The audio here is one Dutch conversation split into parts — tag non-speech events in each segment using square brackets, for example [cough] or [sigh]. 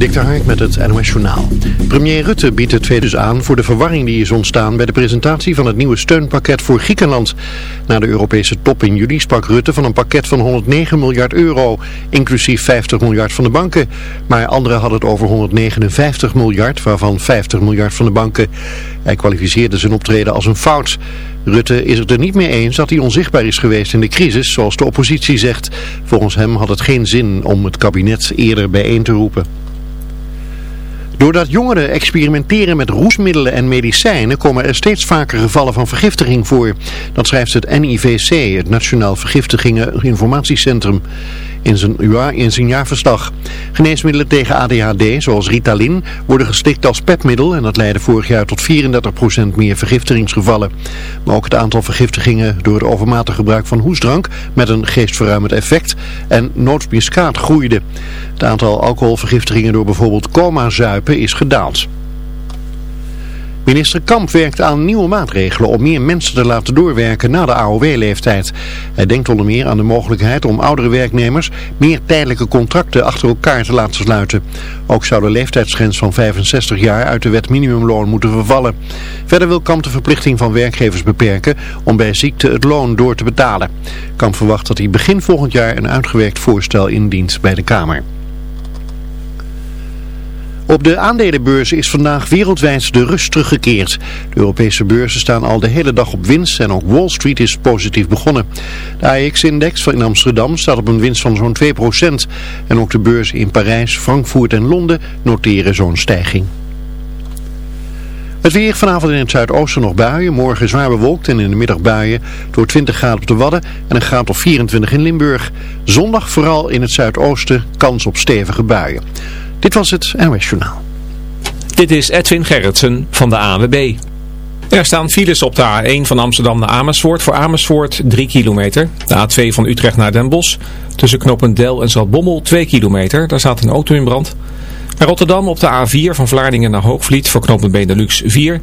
Dik Hark met het NOS Journaal. Premier Rutte biedt het tweede aan voor de verwarring die is ontstaan bij de presentatie van het nieuwe steunpakket voor Griekenland. Na de Europese top in juli sprak Rutte van een pakket van 109 miljard euro, inclusief 50 miljard van de banken. Maar anderen hadden het over 159 miljard, waarvan 50 miljard van de banken. Hij kwalificeerde zijn optreden als een fout. Rutte is het er niet mee eens dat hij onzichtbaar is geweest in de crisis, zoals de oppositie zegt. Volgens hem had het geen zin om het kabinet eerder bijeen te roepen. Doordat jongeren experimenteren met roesmiddelen en medicijnen komen er steeds vaker gevallen van vergiftiging voor. Dat schrijft het NIVC, het Nationaal Vergiftigingen Informatiecentrum in zijn, in zijn jaarverslag. Geneesmiddelen tegen ADHD, zoals Ritalin, worden gestikt als petmiddel en dat leidde vorig jaar tot 34% meer vergiftigingsgevallen. Maar ook het aantal vergiftigingen door het overmatig gebruik van hoesdrank met een geestverruimend effect en nootmuskaat groeide. Het aantal alcoholvergiftigingen door bijvoorbeeld coma-zuipen is gedaald. Minister Kamp werkt aan nieuwe maatregelen om meer mensen te laten doorwerken na de AOW-leeftijd. Hij denkt onder meer aan de mogelijkheid om oudere werknemers meer tijdelijke contracten achter elkaar te laten sluiten. Ook zou de leeftijdsgrens van 65 jaar uit de wet minimumloon moeten vervallen. Verder wil Kamp de verplichting van werkgevers beperken om bij ziekte het loon door te betalen. Kamp verwacht dat hij begin volgend jaar een uitgewerkt voorstel indient bij de Kamer. Op de aandelenbeurzen is vandaag wereldwijd de rust teruggekeerd. De Europese beurzen staan al de hele dag op winst en ook Wall Street is positief begonnen. De AX-index in Amsterdam staat op een winst van zo'n 2%. En ook de beurzen in Parijs, Frankfurt en Londen noteren zo'n stijging. Het weer vanavond in het zuidoosten nog buien. Morgen zwaar bewolkt en in de middag buien door 20 graden op de Wadden en een graad of 24 in Limburg. Zondag vooral in het zuidoosten kans op stevige buien. Dit was het NOS Journaal. Dit is Edwin Gerritsen van de AWB. Er staan files op de A1 van Amsterdam naar Amersfoort. Voor Amersfoort 3 kilometer. De A2 van Utrecht naar Den Bosch. Tussen Knopendel en Zaltbommel 2 kilometer. Daar staat een auto in brand. Naar Rotterdam op de A4 van Vlaardingen naar Hoogvliet voor knooppunt Benelux 4.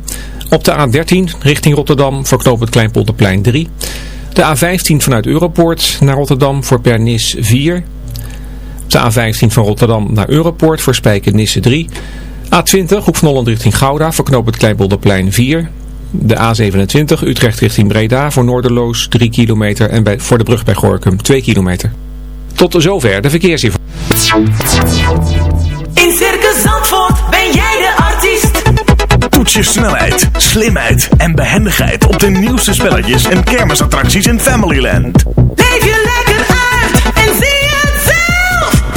Op de A13 richting Rotterdam voor knooppunt Kleinpolderplein 3. De A15 vanuit Europoort naar Rotterdam voor Pernis 4. De A15 van Rotterdam naar Europoort voor Spijkenisse 3. A20 Hoek van Holland richting Gouda voor knoop het Kleinbolderplein 4. De A27 Utrecht richting Breda voor Noorderloos 3 kilometer en bij, voor de brug bij Gorkum 2 kilometer. Tot zover de verkeersinformatie. In Circus Zandvoort ben jij de artiest. Toets je snelheid, slimheid en behendigheid op de nieuwste spelletjes en kermisattracties in Familyland. Leef je lekker uit en zie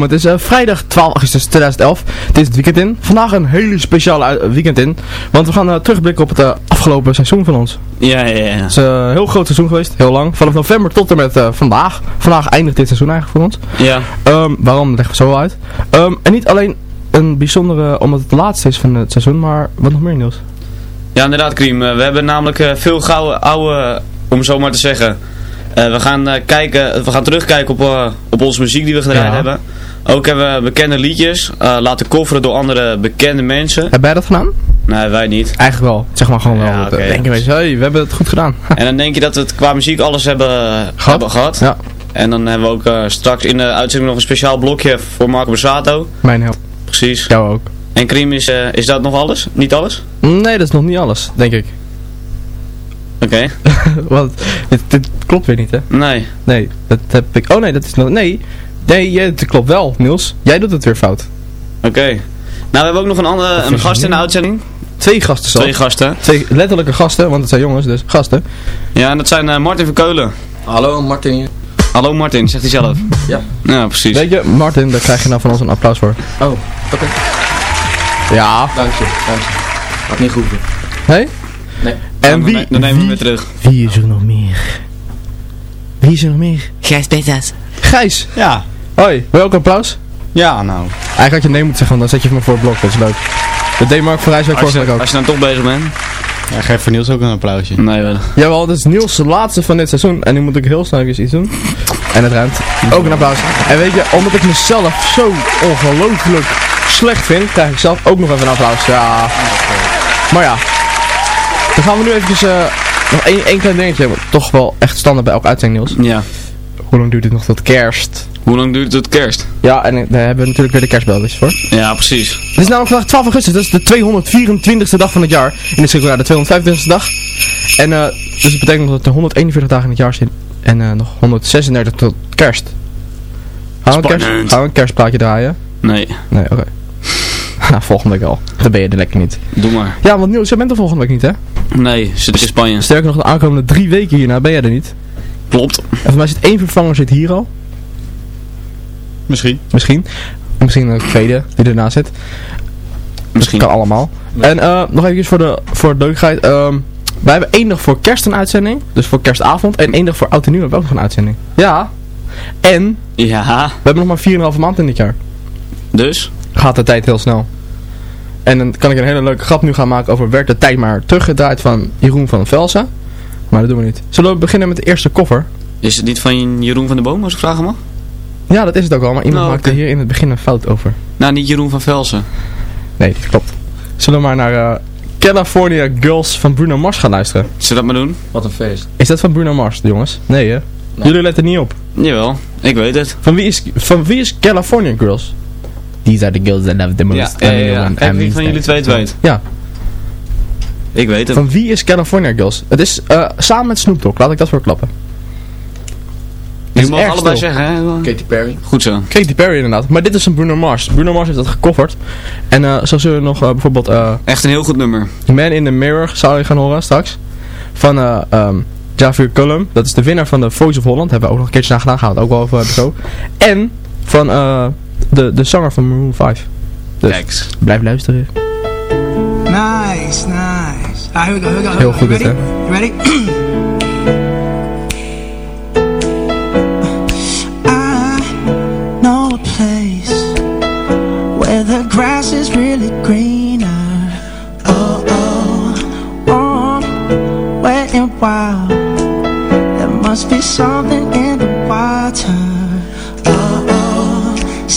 Welkom. Het is eh, vrijdag 12 augustus 2011. Het is het weekend in. Vandaag een hele speciale ui- weekend in. Want we gaan eh, terugblikken op het eh, afgelopen seizoen van ons. Ja, ja, ja. Het is eh, een heel groot seizoen geweest. Heel lang. Vanaf november tot en met eh, vandaag. Vandaag eindigt dit seizoen eigenlijk voor ons. Ja, Ehm, waarom? Dat leggen we zo uit. Ehm, en niet alleen een bijzondere, omdat het de laatste is van het seizoen, maar wat nog meer Niels? ja inderdaad, Kriem. Eh, we hebben namelijk eh, veel gouden oude, om zo maar te zeggen. Eh, we, gaan, eh, kijken, we gaan terugkijken op, eh, op onze muziek die we gedraaid Ja. hebben. Ook hebben we bekende liedjes eh, laten coveren door andere bekende mensen. Heb jij dat gedaan? Nee, wij niet. Eigenlijk wel. Zeg maar gewoon wel. Ja. Denken we eens, hey, we hebben het goed gedaan. [laughs] En dan denk je dat we het qua muziek alles hebben gehad. Hebben gehad. Ja, En dan hebben we ook eh, straks in de uitzending nog een speciaal blokje voor Marco Borsato. mijn help. Precies. Jou ook. En Kriem, is, eh, is dat nog alles? Niet alles? Nee, dat is nog niet alles, denk ik. Oké. [laughs] Want dit, dit klopt weer niet, hè? Nee. Nee, dat heb ik... Oh nee, dat is nog... Nee, nee, jij- het klopt wel, Niels. Jij doet het weer fout. Oké. Nou, we hebben ook nog een, andere, een gast in de uitzending. Twee gasten zo. Twee gasten. Twee letterlijke gasten, want het zijn jongens, dus gasten. Ja, en dat zijn eh, Martin van Keulen. Hallo Martin. Hallo Martin, zegt hij zelf. Ja. Ja, precies. Weet je, Martin, daar krijg je nou van ons een applaus voor. Oh, oké. Ja. Dank je, dank je. Had niet gehoeven. Hé? Nee. En Dan wie, Dan nemen we hem weer terug. wie is er nog meer? Wie is er nog meer? Gijs Betas. Gijs. Ja, Hoi, wil je ook een applaus? ja nou. Eigenlijk had je nee moeten zeggen, want dan zet je me voor het blok, dat is leuk. Dat deed Mark van Rijswijk Als vorige ook. als je dan toch bezig bent. Ja, geef voor Niels ook een applausje. Nee, wel. Jawel, dit is Niels' laatste van dit seizoen. En nu moet ik heel snel even iets doen. En het ruimt. Ook een applaus. En weet je, omdat ik mezelf zo ongelooflijk slecht vind, krijg ik zelf ook nog even een applaus. Ja. Maar ja. Dan gaan we nu eventjes eh, nog één, één klein dingetje. Toch wel echt standaard bij elke uitzending, Niels. Ja. Hoe lang duurt dit nog tot kerst? Hoe lang duurt het kerst? Ja, en daar hebben we natuurlijk weer de kerstbelletjes voor. Ja, precies. Het is namelijk vandaag 12 augustus, dat is de 224ste dag van het jaar. In de circulair de 225ste dag. En eh, dus het betekent dat er 141 dagen in het jaar zijn. En eh, nog 136 tot kerst. Gaan we, een kerst, gaan we een kerstplaatje draaien? Nee, Nee, oké. [laughs] Nou, volgende week al. Dan ben je er lekker niet. doe maar. Ja, want Niels, jij bent er volgende week niet, hè? Nee, zit in Spanje. Sterker nog, de aankomende drie weken hierna ben jij er niet. Klopt. En voor mij zit één vervanger zit hier al. Misschien. Misschien. En misschien een tweede die ernaast zit. Misschien. Kan allemaal. En eh, nog even voor de, voor de leukheid. ehm, wij hebben één dag voor kerst een uitzending. Dus voor kerstavond. En één dag voor oud en nieuw hebben we ook nog een uitzending. Ja. En Ja, we hebben nog maar 4,5 maand in dit jaar. dus. Gaat de tijd heel snel. En dan kan ik een hele leuke grap nu gaan maken over werd de tijd maar teruggedraaid van Jeroen van Velsen. Maar dat doen we niet. Zullen we beginnen met de eerste koffer? Is het niet van Jeroen van de Boom, als ik vragen mag? Ja, dat is het ook al. Maar iemand Oh, maakte hier in het begin een fout over. Nou, niet Jeroen van Velsen. Nee, dat klopt. Zullen we maar naar eh, California Girls van Bruno Mars gaan luisteren? Zullen we dat maar doen? Wat een feest. Is dat van Bruno Mars, jongens? Nee, hè? Jullie letten niet op. Jawel, ik weet het. Van wie is, van wie is California Girls? These are the girls that love the most. Ja, ja, ja. Kijk wie van jullie twee het weet. Ja, Ik weet het. van wie is California Girls? Het is eh, samen met Snoop Dogg, laat ik dat voorklappen. Je mag erg allebei stil. zeggen, hè? Katy Perry. Goed zo. Katy Perry inderdaad, maar dit is een Bruno Mars. Bruno Mars heeft dat gecoverd. En eh, zo zullen we nog eh, bijvoorbeeld eh, Echt een heel goed nummer. Man in the Mirror zou je gaan horen straks. Van eh ehm Javier Cullum. Dat is de winnaar van de Voice of Holland. Hebben we ook nog een keertje naar gedaan. Gaan we het ook wel over hebben zo. En van eh, de, de zanger van Maroon 5. Dus Kijk. blijf luisteren. Nice, nice. Alright, here we go, here we go. Heel goed dit, hè? You ready? [clears throat] and wild. There must be something in the water. Oh, oh,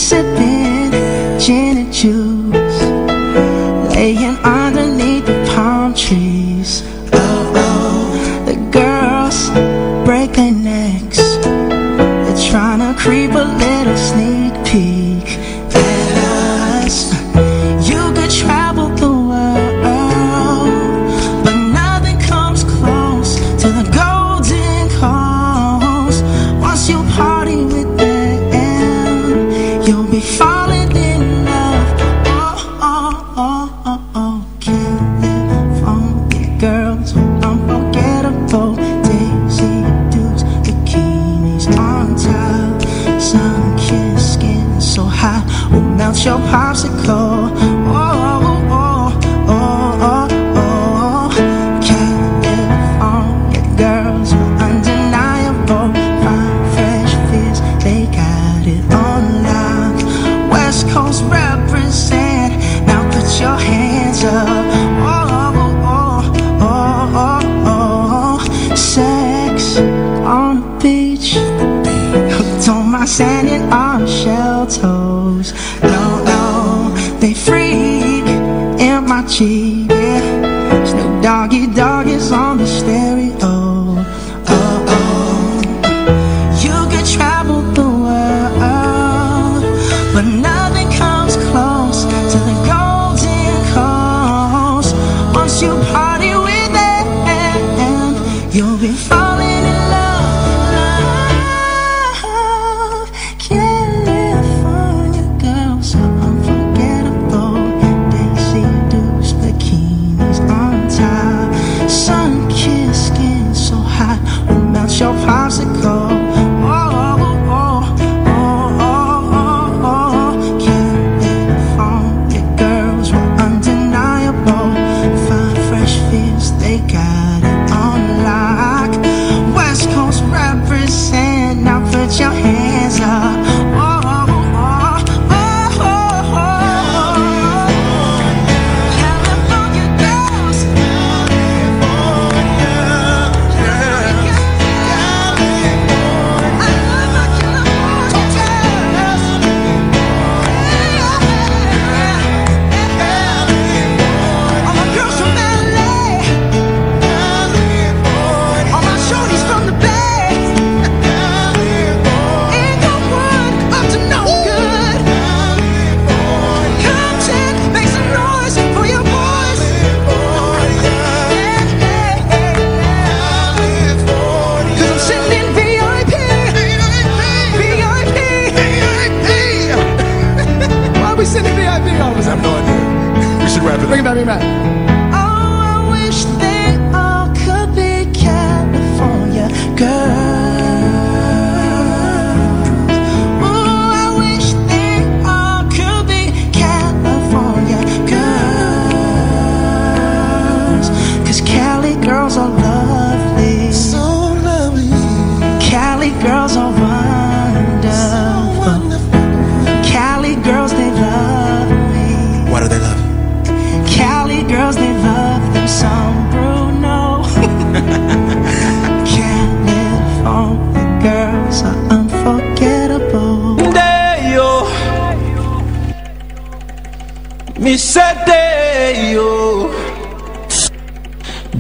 Saturday, yo.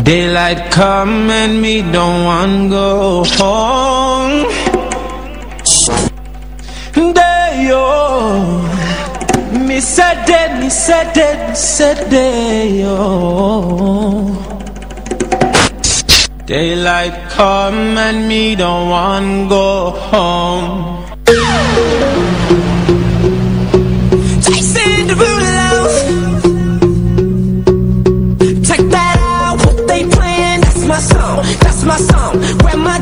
Daylight come and me don't want go home. Day, yo. Me Saturday, me Saturday, me Saturday, yo. Daylight come and me don't want go home. down. Where my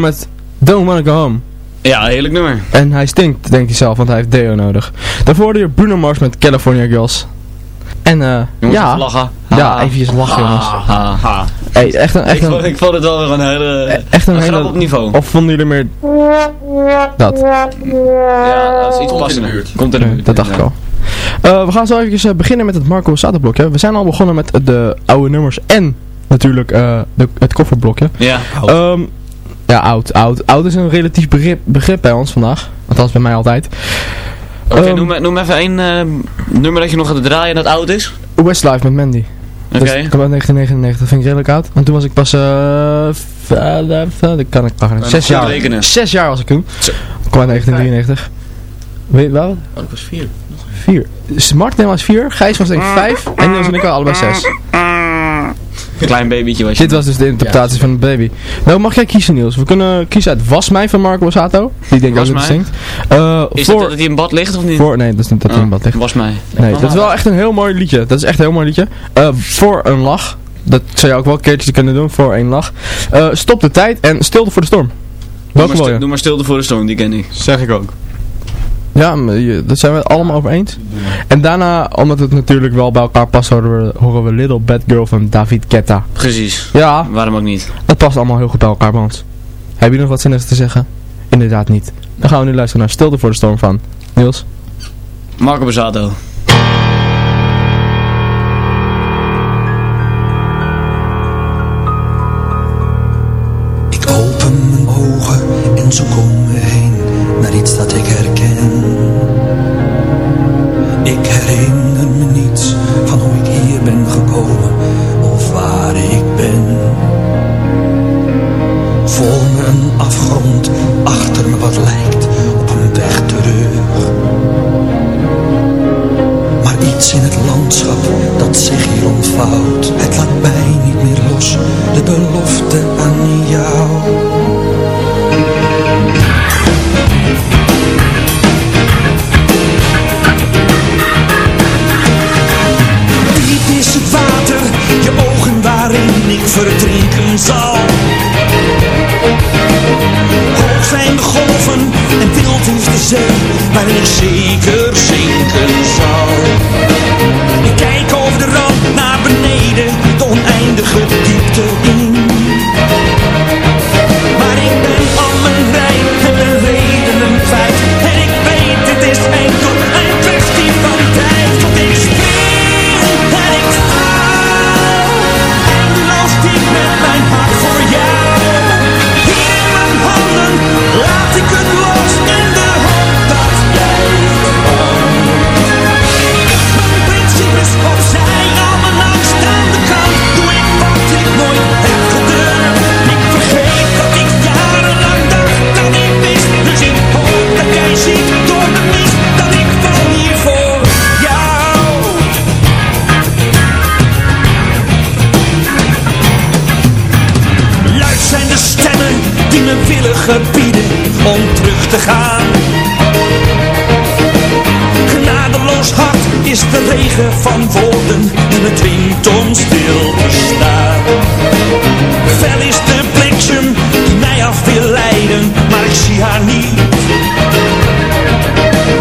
met Don't Wanna Go Home. Ja, heerlijk nummer. En hij stinkt, denkt hij zelf, want hij heeft deo nodig. Daarvoor hoorde je Bruno Mars met California Girls. En eh, Jongens, ja. even lachen. Ja, eventjes lachen jongens. Ha, ha. Hey, echt een, echt ik, vond, een, ik vond het wel weer een hele... echt een, een hele... grap op niveau. Of vonden jullie meer dat? Ja, dat is iets passender. Komt in de buurt. dat dacht ik al. Eh, we gaan zo even beginnen met het Marco Borsato blokje. We zijn al begonnen met de oude nummers en natuurlijk eh, de, het kofferblokje. Ja. Ehm, ja, oud, oud. Oud is een relatief begrip, begrip bij ons vandaag. Althans bij mij altijd. Oké, Ehm, noem, noem even één eh, nummer dat je nog gaat draaien dat oud is. Westlife met Mandy. Oké. Dus, ik kwam uit 1999, dat vind ik redelijk oud. Want toen was ik pas, v- dat kan ik nog niet. Zes jaar. rekenen. Zes jaar was ik toen. Ik kwam uit 1993. Weet je wel? Oh, ik was vier. Vier. Dus Martin was vier, Gijs was denk ik vijf en Niels en ik waren allebei zes. Klein babytje was je. Dit was dus de interpretatie van de baby. Nou mag jij kiezen Niels. We kunnen kiezen uit Was mij van Marco Borsato. Die denk ik ook zingt. Eh, Is voor, dat dat hij in bad ligt of niet? voor, nee, dat is niet dat hij in Oh, bad ligt. Was mij. Nee, dat is wel echt een heel mooi liedje. Dat is echt een heel mooi liedje. Eh, voor een lach. Dat zou je ook wel een keertje kunnen doen voor één lach. Eh, stop de tijd en stilte voor de storm. Doe maar, wil stil, je? doe maar stilte voor de storm, die ken ik. Zeg ik ook. Ja, dat zijn we het allemaal over eens. En daarna, omdat het natuurlijk wel bij elkaar past, horen we, horen we Little Bad Girl van David Guetta. Precies. Ja, Waarom ook niet? het past allemaal heel goed bij elkaar ons. Heb je nog wat zinnigs te zeggen? Inderdaad niet. Dan gaan we nu luisteren naar Stilte voor de Storm van Niels. Marco Borsato. Gebieden om terug te gaan. Genadeloos hard is de regen van woorden en het dwingt om stil te staan. Fel is de bliksem die mij af wil leiden, maar ik zie haar niet.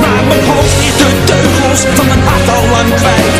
Maar mijn hoofd is de teugels van mijn hart al lang kwijt.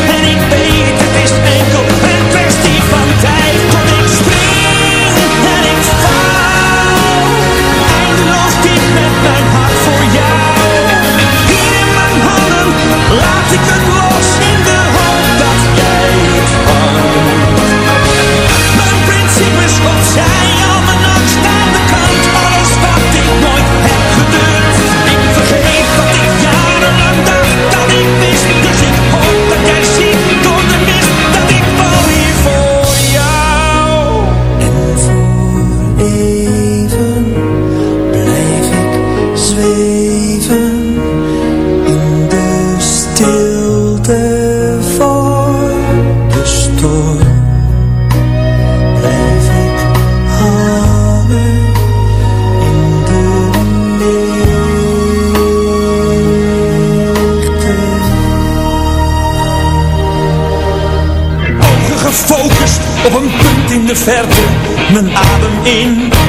In.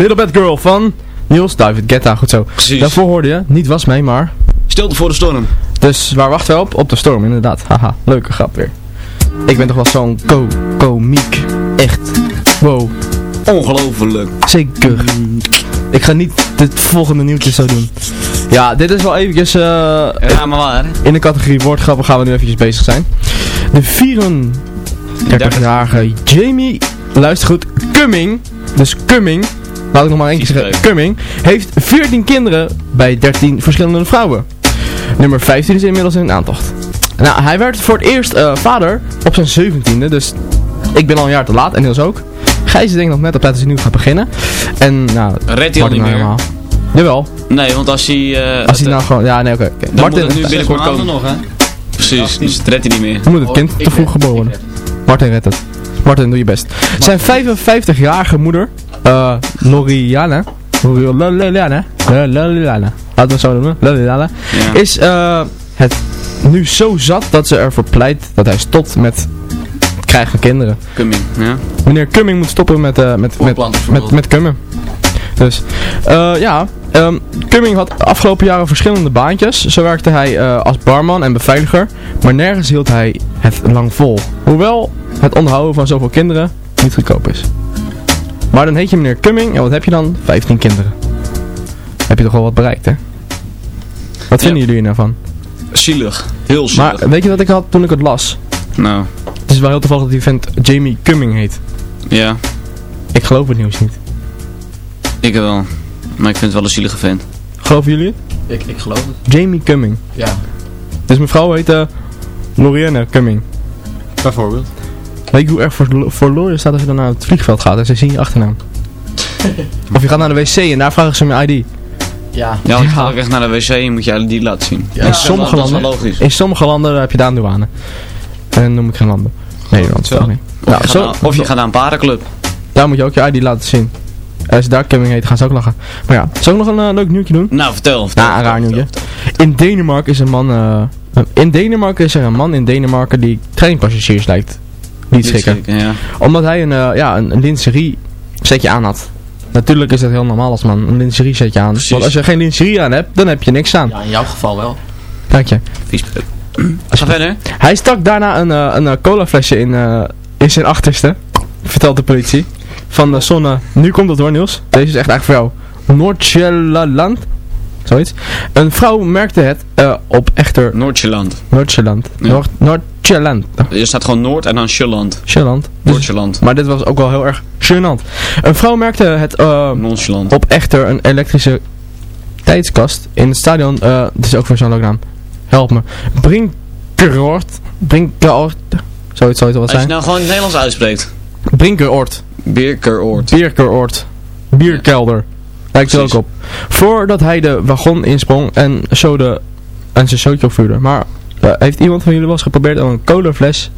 Little Bad Girl van Niels David Guetta, goed zo. Precies. Daarvoor hoorde je, niet was mee maar... Stilte voor de storm. Dus waar wachten we op? Op de storm, inderdaad. Haha, leuke grap weer. Ik ben toch wel zo'n co komiek. Echt. Wow. Ongelooflijk. Zeker. Ik ga niet het volgende nieuwtje zo doen. Ja, dit is wel eventjes... Uh, ja, maar waar. In de categorie woordgrappen gaan we nu eventjes bezig zijn. De 34-jarige Jamie, luister goed, Cumming, dus Cumming, laat ik nog maar één keer zeggen, Cumming, heeft 14 kinderen bij 13 verschillende vrouwen. Nummer 15 is inmiddels in aantocht. Nou, hij werd voor het eerst eh, vader op zijn 17e, dus ik ben al een jaar te laat en Niels ook. Gijs is denk ik nog net op tijd als hij nu gaat beginnen. En nou, redt hij al niet nou meer. Helemaal. Jawel. Nee, want als hij... Eh, als hij nou eh, gewoon... Ja, nee, oké. Martin, nu binnenkort komen. nog, hè? Precies, dus redt hij niet meer. Dan moet het kind te vroeg geboren. Martin redt het. Martin, doe je best. Zijn 55-jarige moeder, eh Loriana, Loriana, Loriana, laten we het zo noemen, is eh, het nu zo zat dat ze ervoor pleit dat hij stopt met krijgen van kinderen. Cumming, ja. Meneer Cumming moet stoppen met, eh, met, met, met, met kummen. Dus, eh, ja, ehm, Cumming had afgelopen jaren verschillende baantjes. Zo werkte hij eh, als barman en beveiliger, maar nergens hield hij het lang vol. Hoewel het onderhouden van zoveel kinderen niet goedkoop is. Maar dan heet je meneer Cumming en wat heb je dan? 15 kinderen. Heb je toch wel wat bereikt, hè? Wat vinden jullie nou van? Zielig. Heel zielig. Maar weet je wat ik had toen ik het las? Nou, Het is wel heel toevallig dat die vent Jamie Cumming heet. ja. Ik geloof het nieuws niet. Ik wel. Maar ik vind het wel een zielige vent. Geloven jullie het? Ik, ik geloof het. Jamie Cumming. Ja. Dus mijn vrouw heet uh, Lorianne Cumming. Bijvoorbeeld. Weet je hoe erg voor, voor Lorian staat als je dan naar het vliegveld gaat en ze zien je achternaam? [laughs] of je gaat naar de wc en daar vragen ze om je ID. Ja. Ja, want je gaat ook echt naar de wc en moet je die laten zien. in, sommige dat is wel landen, logisch. in sommige landen heb je daar een douane. En dan noem ik geen landen. Nederland Zo. Of, Ja, je gaat zo, naar, of je gaat naar een parenclub. daar moet je ook je ID laten zien. Als je daar Cumming heet, gaan ze ook lachen. Maar ja, zal ik nog een eh, leuk nieuwtje doen? Nou, vertel. vertel Nou, een raar nieuwtje. In Denemarken is een man... eh, in Denemarken is er een man in Denemarken die treinpassagiers lijkt niet schrikken. schrikken, ja. Omdat hij een, eh, ja, een, een lingerie setje aan had. Natuurlijk is dat heel normaal als man een lingerie setje aan. Want als je geen lingerie aan hebt, dan heb je niks aan. Ja, in jouw geval wel. Dank je. Vies. Ga verder. Hij stak daarna een, eh, een colaflesje in, in zijn achterste. Vertelt de politie. Van de zonne. Nu komt het hoor Niels. Deze is echt eigenlijk voor jou. Noordjylland. Zoiets. Een vrouw merkte het eh, op echter... Noordjeland. Noordjylland. Ja. Noord, Noordjylland. Er staat gewoon Noord en dan Sjulland. Sjylland. Dus- Noordjeland. maar dit was ook wel heel erg gênant. Een vrouw merkte het Nonchalant. op echter een elektrische tijdskast in het stadion. eh dit is ook voor zo'n naam. Help me. Brinkeroord. Brinkeroord. Zoiets zou het wel Als je zijn. nou gewoon het Nederlands uitspreekt. Brinkeroord. Birkeroord. Bierkeroord. Bierkelder. Lijkt er ook op. Voordat hij de wagon insprong en, showde, en zijn showtje opvuurde. Maar eh, heeft iemand van jullie wel eens geprobeerd om een colafles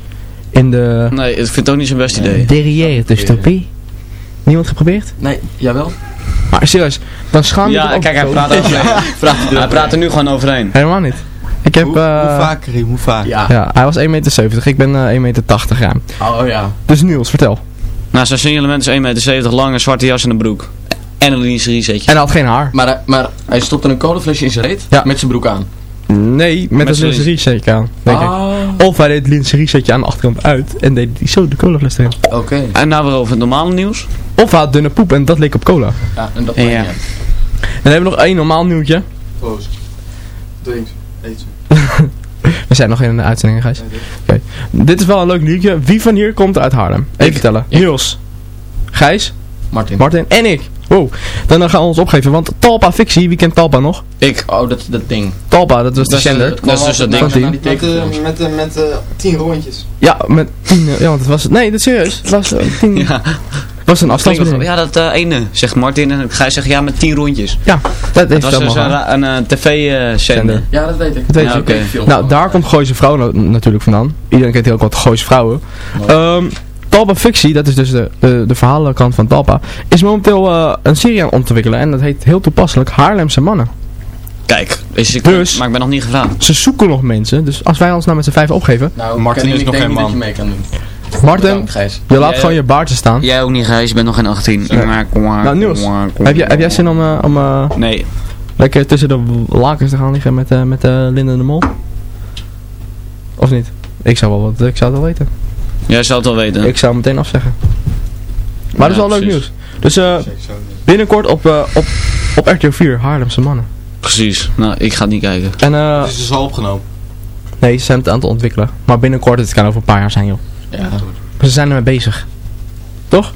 in de Nee, ik vind het ook niet zo'n best idee. derrière stoppen? Niemand geprobeerd? Nee, jawel. Maar serieus, dan schaam je Ja, kijk, hij zo? praat, [laughs] overheen. hij praat er nu gewoon overheen. Helemaal niet. Ik heb... Hoe, hoe eh, vaak, Riem, hoe vaak? Ja. Ja, hij was 1,70 meter. Ik ben eh 1,80 meter ruim. Oh, oh ja. Dus Niels, vertel. Nou, zijn signalement is 1,70 meter lang, een zwarte jas en een broek. En een lingerie zetje. En hij had geen haar. Maar, hij- maar hij stopte een colaflesje in zijn reet Ja. met zijn broek aan. Nee, met, een zijn lingerie setje aan, denk ik. Ah, Of hij deed het lingerie setje aan de achterkant uit en deed hij zo de colafles erin. oké. En nou weer over het normale nieuws. Of hij had dunne poep en dat leek op cola. Ja, en dat Ja. maakt niet uit. En dan hebben we nog één normaal nieuwtje. Proost. Drinks. Eet We zijn nog in de uitzending, Gijs. Oké. Dit is wel een leuk nieuwtje. Wie van hier komt uit Haarlem? Even vertellen. Ik. Niels, Gijs, Martin. Martin en ik. Wow. Dan eh, gaan we ons opgeven, want Talpa Fictie, wie kent Talpa nog? Ik. Oh, dat, dat ding. Talpa, dat was de zender. eh, Dat is dus dat ding. naar die Met, eh, met, eh, met eh, tien rondjes. Ja, met tien, eh, ja, want het was, nee, dat is serieus. Het was, eh, tien, [laughs] Ja, was een afstandsbediening. ja dat eh, ene, zegt Martin. En Gij zegt ja met 10 rondjes. Ja, dat heeft was het dus een, eh, tv-zender. Zender. Ja, dat weet ik. Dat weet Ja, je. Nou, daar komt Gooise Vrouw na- natuurlijk vandaan. Iedereen kent heel wat Gooise Vrouwen. Ehm Talpa Fictie, dat is dus de, de, de verhalenkant van Talpa, is momenteel eh, een serie aan het ontwikkelen. En dat heet heel toepasselijk Haarlemse Mannen. Kijk, is ik, Dus- maar ik ben nog niet gevraagd. Ze zoeken nog mensen, dus als wij ons nou met z'n vijf opgeven. Nou, Martin is ik nog denk geen dat man. je mee kan doen. Martin, je laat gewoon je baardje staan. Jij ook niet, Gijs. Je bent nog geen 18. Nee. Nou Nou, Niels, heb jij, heb jij zin om, eh, om eh, Nee. lekker tussen de lakens te gaan liggen met, eh met Linda de Mol? Of niet? Ik zou wel wat, ik zou het wel weten. Jij zou het wel weten. Ik zou meteen afzeggen. Maar dat is wel leuk nieuws. Dus eh, binnenkort op, eh, op, op RTO 4, Haarlemse mannen. Precies. Nou, ik ga het niet kijken. En eh, Dus het is al opgenomen. nee, ze zijn het aan het ontwikkelen. Maar binnenkort, het kan over een paar jaar zijn joh. Ja. Maar ze zijn ermee bezig. Toch?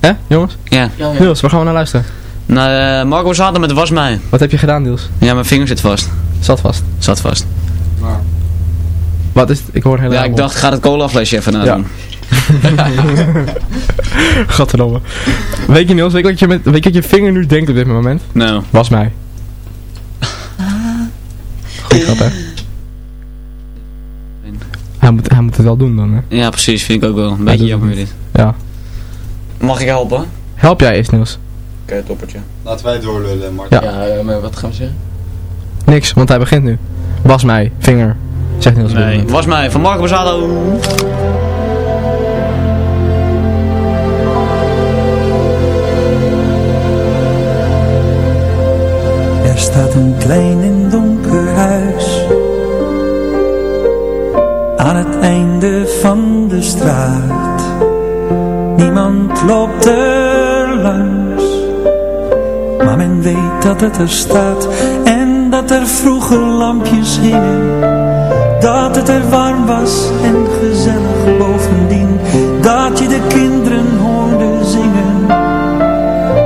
Hè, jongens? Ja. Ja, ja. Niels, waar gaan we naar luisteren? Nou, eh, Marco zaten met de wasmij. Wat heb je gedaan, Niels? Ja, mijn vinger zit vast. Zat vast. Zat vast. Wat is het? Ik hoor een hele Ja, ik dacht, ik ga het colaflesje even naar Ja. doen. [laughs] Gadverdamme. Weet je Niels, weet je, wat je, met, weet je wat je vinger nu denkt op dit moment? Nou. Was mij. Goed grap hè? Hij moet, hij moet het wel doen dan, hè. Ja, precies. Vind ik ook wel. Een beetje jammer dit. Ja. Mag ik helpen? Help jij eens, Niels? Oké, toppertje. Laten wij doorlullen, Martin. Ja. Ja, maar wat gaan we zeggen? Niks, want hij begint nu. Was mij, vinger. Zegt Niels. Nee, was mij. Van Marco Bazado. Er staat een klein en aan het einde van de straat. Niemand loopt er langs, maar men weet dat het er staat en dat er vroeger lampjes hingen. Dat het er warm was en gezellig bovendien, dat je de kinderen hoorde zingen.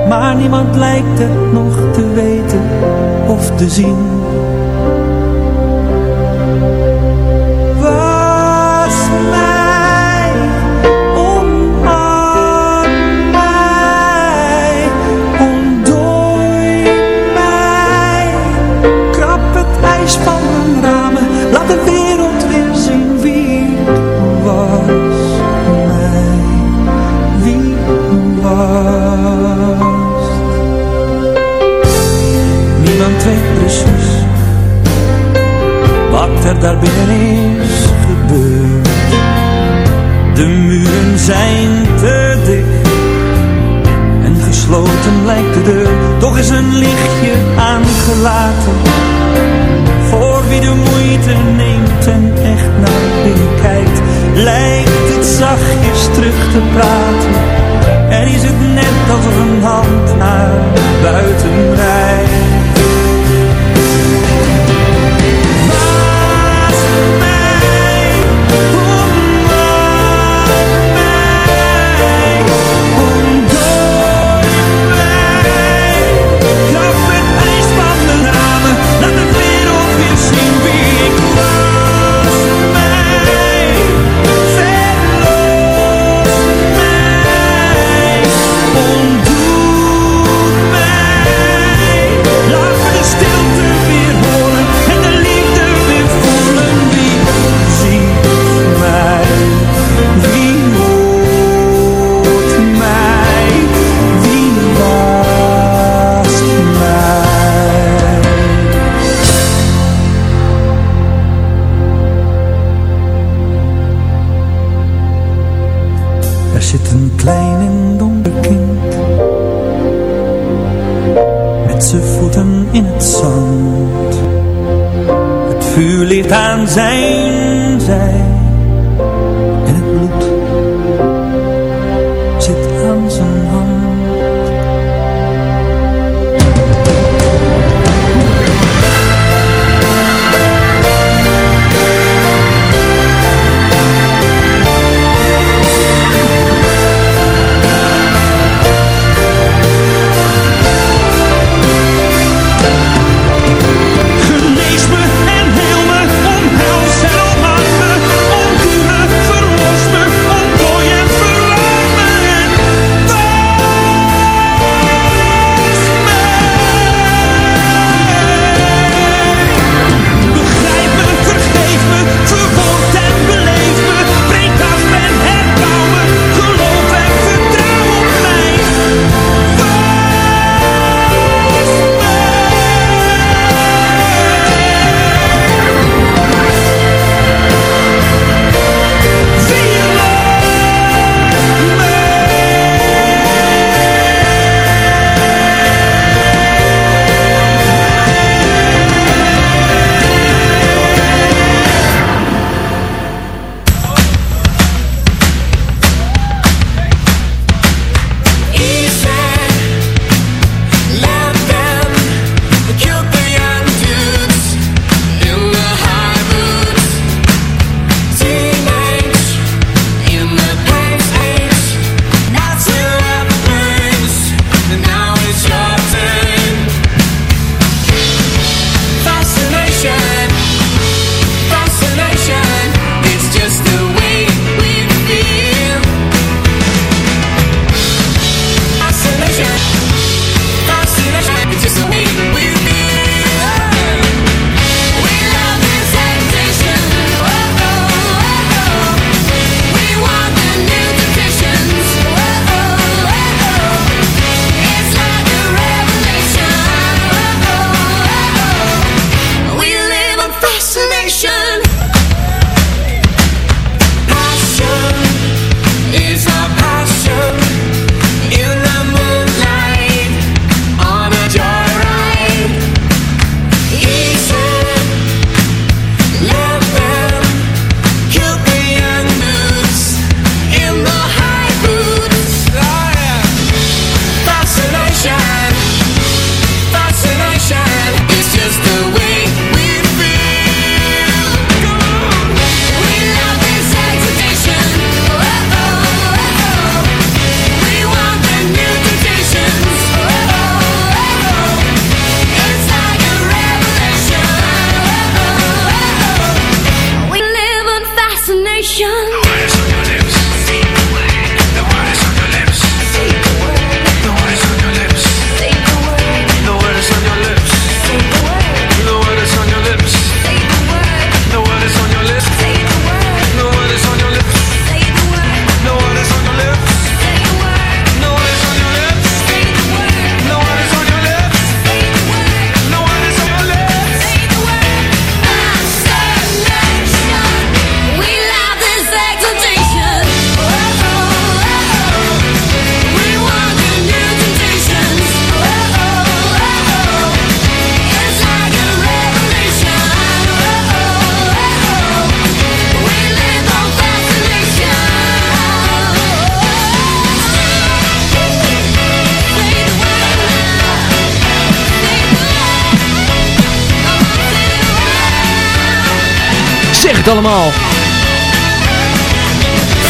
Maar niemand lijkt het nog te weten of te zien. Wat er daar binnen is gebeurd. De muren zijn te dik en gesloten lijkt de deur. Toch is een lichtje aangelaten voor wie de moeite neemt en echt naar binnen kijkt. Lijkt het zachtjes terug te praten en is het net alsof een hand naar buiten reikt. Ligt aan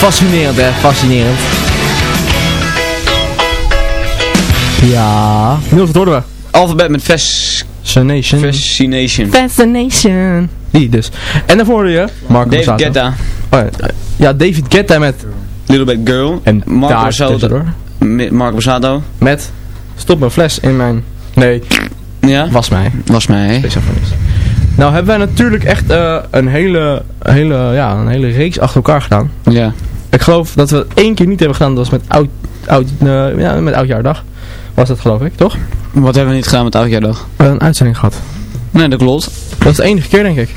Fascinerend hè, fascinerend. Ja. Niels, wat hoorden we? Alfabet met Fascination. Fascination. Fascination. Die dus. En daarvoor hoorde je Marco David Borsato. Guetta. Oh, ja. ja, David Guetta met... Little Bit Girl. En Marco Borsato. Mi- Marco Borsato. Met... Stop mijn fles in mijn... Nee, Ja? was mij. Was mij. Speciaal. Nou hebben wij natuurlijk echt eh, een, hele, hele, ja, een hele reeks achter elkaar gedaan. Ja. Ik geloof dat we het één keer niet hebben gedaan. Dat was met, oud, oud, eh, ja, met Oudjaardag. Was dat geloof ik, toch? Wat hebben we niet gedaan met Oudjaardag? We hebben een uitzending gehad. Nee, dat klopt. Dat is de enige keer denk ik.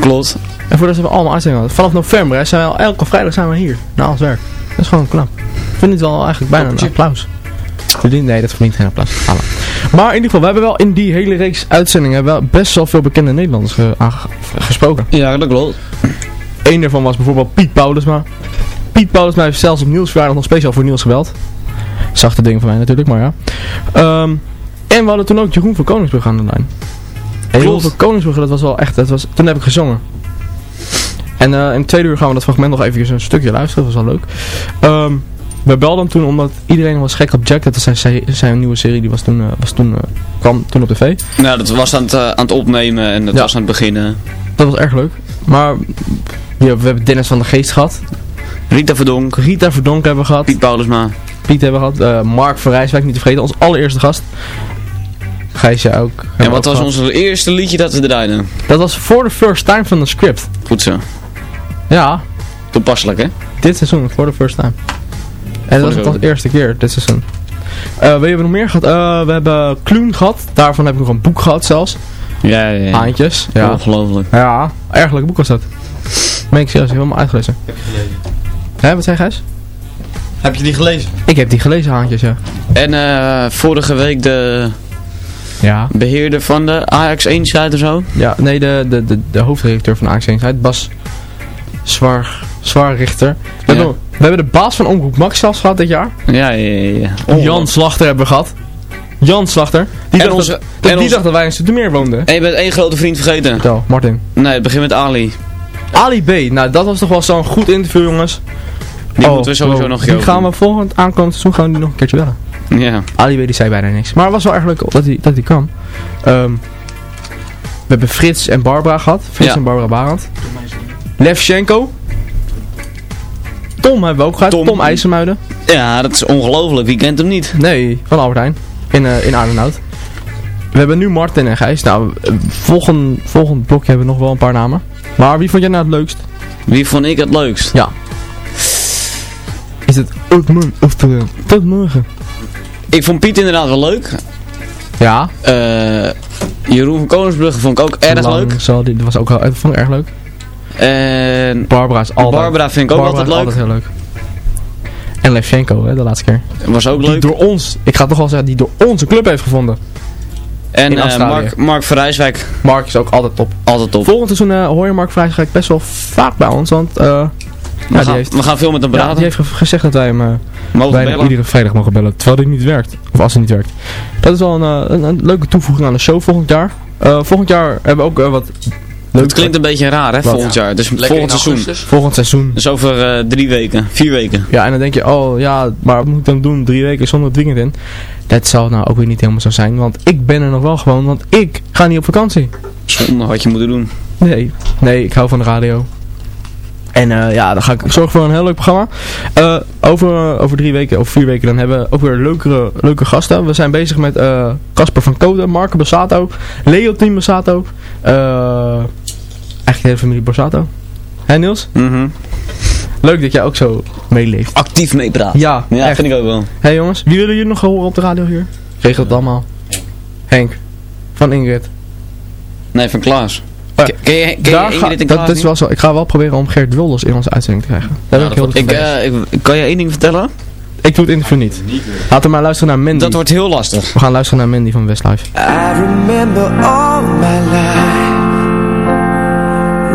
Klopt. En voor dat hebben we allemaal uitzendingen gehad. Vanaf november hè, zijn we al, elke vrijdag zijn we hier. Na ons werk. Dat is gewoon knap. Ik vind het wel eigenlijk bijna een applaus. Nee, dat verdient geen applaus. Maar in ieder geval, we hebben wel in die hele reeks uitzendingen wel best wel veel bekende Nederlanders aange- gesproken. Ja, dat klopt. Eén daarvan was bijvoorbeeld Piet Paulusma. Piet Paulusma heeft zelfs op Niels verjaardag nog speciaal voor Niels gebeld. Zachte ding van mij natuurlijk, maar ja. Ehm, en we hadden toen ook Jeroen van Koningsbrug aan de lijn. En Jeroen van Koningsbrug, dat was wel echt, dat was, toen heb ik gezongen. En eh, in tweede uur gaan we dat fragment nog even een stukje luisteren, dat was wel leuk. Ehm, we belden hem toen omdat iedereen was gek op Jack, dat is zijn, zijn, nieuwe serie, die was toen, eh, was toen, eh, kwam toen op tv. Nou, dat was aan het, aan het opnemen en dat Ja. was aan het beginnen. Dat was erg leuk. Maar ja, we hebben Dennis van de Geest gehad. Rita Verdonk. Rita Verdonk hebben we gehad. Piet Paulusma. Piet hebben we gehad. eh, Mark van Rijswijk, niet te vergeten. Ons allereerste gast. Gijsje ook. En wat ook was ons eerste liedje dat we draaiden? Dat was voor de first time van de script. Goed zo. Ja, Toepasselijk, hè? dit seizoen. Voor de first time. En dat was de- als eerste keer, dit seizoen. Eh we hebben nog meer gehad. Eh, we hebben Kloen gehad. Daarvan heb ik nog een boek gehad zelfs. Ja, ja, ja. Haantjes. Ja. Ongelooflijk. Ja, erg leuk boek was dat. Meen ik serieus, helemaal uitgelezen. Hè, wat zei Gijs? Heb je die gelezen? Ik heb die gelezen, Haantjes, ja. En eh, vorige week de Ja. beheerder van de Ajax 1 site of zo. Ja, nee, de, de, de, de hoofdredacteur van AXC Insight, Bas Zwaar, Zwaarrichter. We, Ja. hebben, we hebben de baas van Omroep Max zelfs gehad dit jaar. Ja, ja, ja. ja. Jan Slachter hebben we gehad. Jan Slachter. Die, En dacht, onze- dat, en die onze- dacht dat wij in Zoetermeer woonden. En je bent één grote vriend vergeten. Vertel, Martin. Nee, het begint met Ali. Ali B. Nou, dat was toch wel zo'n goed interview, jongens. Die Oh, moeten we sowieso wow. nog Die gaan we volgend aankomend seizoen gaan we die nog een keertje bellen. Ja. Ali B. die zei bijna niks. Maar het was wel erg leuk dat hij, dat hij kwam. Ehm, we hebben Frits en Barbara gehad. Frits Ja. en Barbara Barend. Levchenko. Tom hebben we ook gehad. Tom, Tom. IJsselmuiden. ja, dat is ongelooflijk. Wie kent hem niet? Nee, van Albert Heijn. In, eh in Aardenhout. We hebben nu Martin en Gijs. Nou, eh, volgend, volgend blokje hebben we nog wel een paar namen. Maar wie vond jij nou het leukst? Wie vond ik het leukst? Ja. Is het Oudman of de Tot morgen? Ik vond Piet inderdaad wel leuk. Ja. Eh, Jeroen van Koningsbrugge vond ik ook erg Lang leuk. Die, dat was ook wel, dat vond ik erg leuk. En Barbara is altijd... Barbara vind ik ook Barbara altijd leuk. altijd heel leuk. En Levchenko, hè, de laatste keer. Was ook Die leuk. door ons, ik ga toch wel zeggen, die door onze club heeft gevonden. En eh. Mark, Mark van Rijswijk. Mark is ook altijd top. Altijd top. Volgend seizoen eh, hoor je Mark Vrijswijk best wel vaak bij ons, want eh, ja, We, die gaan, heeft, we gaan veel met hem ja, praten. die heeft ge- gezegd dat wij hem Mogen bijna iedere vrijdag mogen bellen, terwijl dit niet werkt. Of als het niet werkt. Dat is wel een, een, een leuke toevoeging aan de show volgend jaar. Volgend jaar hebben we ook wat. Het klinkt een beetje raar, hè, volgend jaar. Dus volgend seizoen. Volgend seizoen. Dus over eh, drie weken, vier weken. Ja, en dan denk je, oh ja, maar wat moet ik dan doen? Drie weken zonder het weekend in. Dat zal nou ook weer niet helemaal zo zijn, want ik ben er nog wel gewoon, want ik ga niet op vakantie. Zonde had je moeten doen. Nee, nee, ik hou van de radio. En eh, ja, dan ga ik zorgen voor een heel leuk programma. Eh, over, over drie weken, of vier weken, dan hebben we ook weer leukere, leuke gasten. We zijn bezig met eh, Casper van Koten, Marco Borsato, Leontien Borsato. eh eigenlijk de hele familie Borsato. Hé Niels? Mhm. Leuk dat jij ook zo meeleeft. Actief meepraten. Ja, Ja, echt. vind ik ook wel. Hé hey jongens, wie willen jullie nog horen op de radio hier? Regel het allemaal. Henk. Van Ingrid. Nee, van Klaas. Oh, Ken ken je, ken je Daar ga, Ingrid en dat, Klaas dat is wel zo. Ik ga wel proberen om Geert Wilders in onze uitzending te krijgen. Daar ben ik heel ik, eh, ik, Kan je één ding vertellen? Ik doe het interview niet. Laten we maar luisteren naar Mandy. Dat wordt heel lastig. We gaan luisteren naar Mandy van Westlife. I remember all my life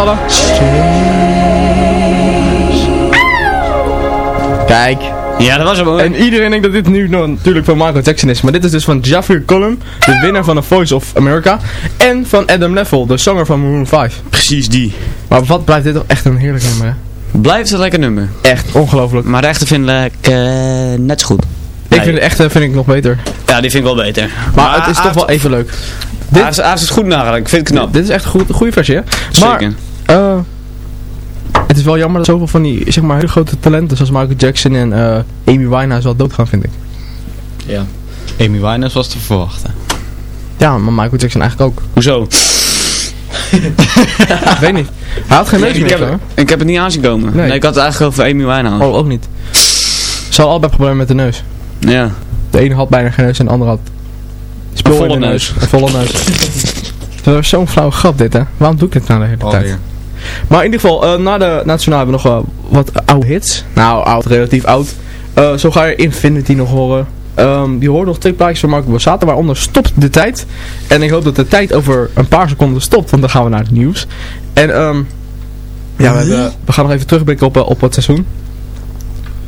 allen. Kijk. Ja, dat was hem hoor. En iedereen denkt dat dit nu nog natuurlijk van Michael Jackson is. Maar dit is dus van Jeffrey Cullum, de winnaar van The Voice of America. En van Adam Levell, de zanger van Maroon 5. Precies die. Maar wat blijft dit toch echt een heerlijk nummer, hè? Blijft een lekker nummer. Echt, ongelooflijk. Maar de echte vind ik eh, net zo goed. Ik vind de echte vind ik nog beter. Ja, die vind ik wel beter. Maar, het is toch wel even leuk. Hij heeft het goed nagedacht. Ik vind het knap. Dit is echt een goed- een goede versie, hè? Maar, Zeker. Eh, het is wel jammer dat zoveel van die, zeg maar, hele grote talenten zoals Michael Jackson en eh, Amy Winehouse wel doodgaan, vind ik. Ja. Amy Winehouse was te verwachten. Ja, maar Michael Jackson eigenlijk ook. Hoezo? [laughs] ik weet niet. Hij had geen neus ik, meer, heb, hoor. ik heb het niet aanzien komen. Nee. Nee. ik had het eigenlijk over Amy Winehouse. Oh, ook niet. Ze hadden allebei problemen met de neus. Ja. De ene had bijna geen neus en de andere had... spul volle in de neus. Een volle neus. [laughs] Dat was zo'n flauw grap dit, hè. Waarom doe ik dit nou de hele tijd? Maar in ieder geval, eh, na de nationaal hebben we nog wel wat oude hits. Nou, oud, relatief oud. Eh, zo ga je Infinity nog horen. Ehm je hoort nog twee plaatjes van Marco Borsato, waaronder stopt de tijd. En ik hoop dat de tijd over een paar seconden stopt, want dan gaan we naar het nieuws. En ehm ja, we, hebben- we gaan nog even terugblikken op, eh, op het seizoen.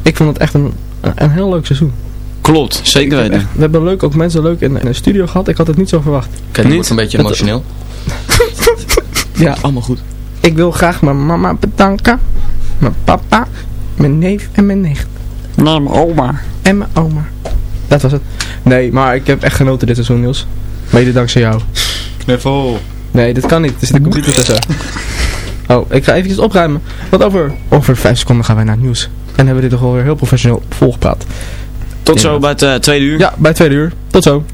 Ik vond het echt een, een, een heel leuk seizoen. Klopt, zeker Ik heb weten. echt- we hebben leuk, ook mensen leuk in, in de studio gehad. Ik had het niet zo verwacht. Kijk, die wordt een beetje emotioneel. [laughs] Ja, allemaal goed. Ik wil graag mijn mama bedanken. Mijn papa, mijn neef en mijn nicht. Nou, mijn oma. En mijn oma. Dat was het. Nee, maar ik heb echt genoten dit seizoen, Niels. Mede dankzij jou. Knuffel. Nee, dit kan niet. Er zit een computer tussen. [laughs] Oh, ik ga eventjes opruimen. Want over, over vijf seconden gaan wij naar het nieuws. En hebben we dit toch wel weer heel professioneel volgepraat. Tot zo bij het eh, tweede uur. Ja, bij het tweede uur. Tot zo.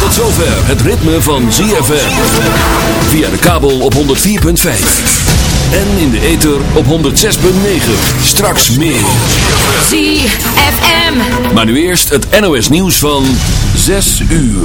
Tot zover het ritme van ZFM. Via de kabel op 104.5. En in de ether op 106.9. Straks meer. ZFM. Maar nu eerst het NOS nieuws van 6 uur.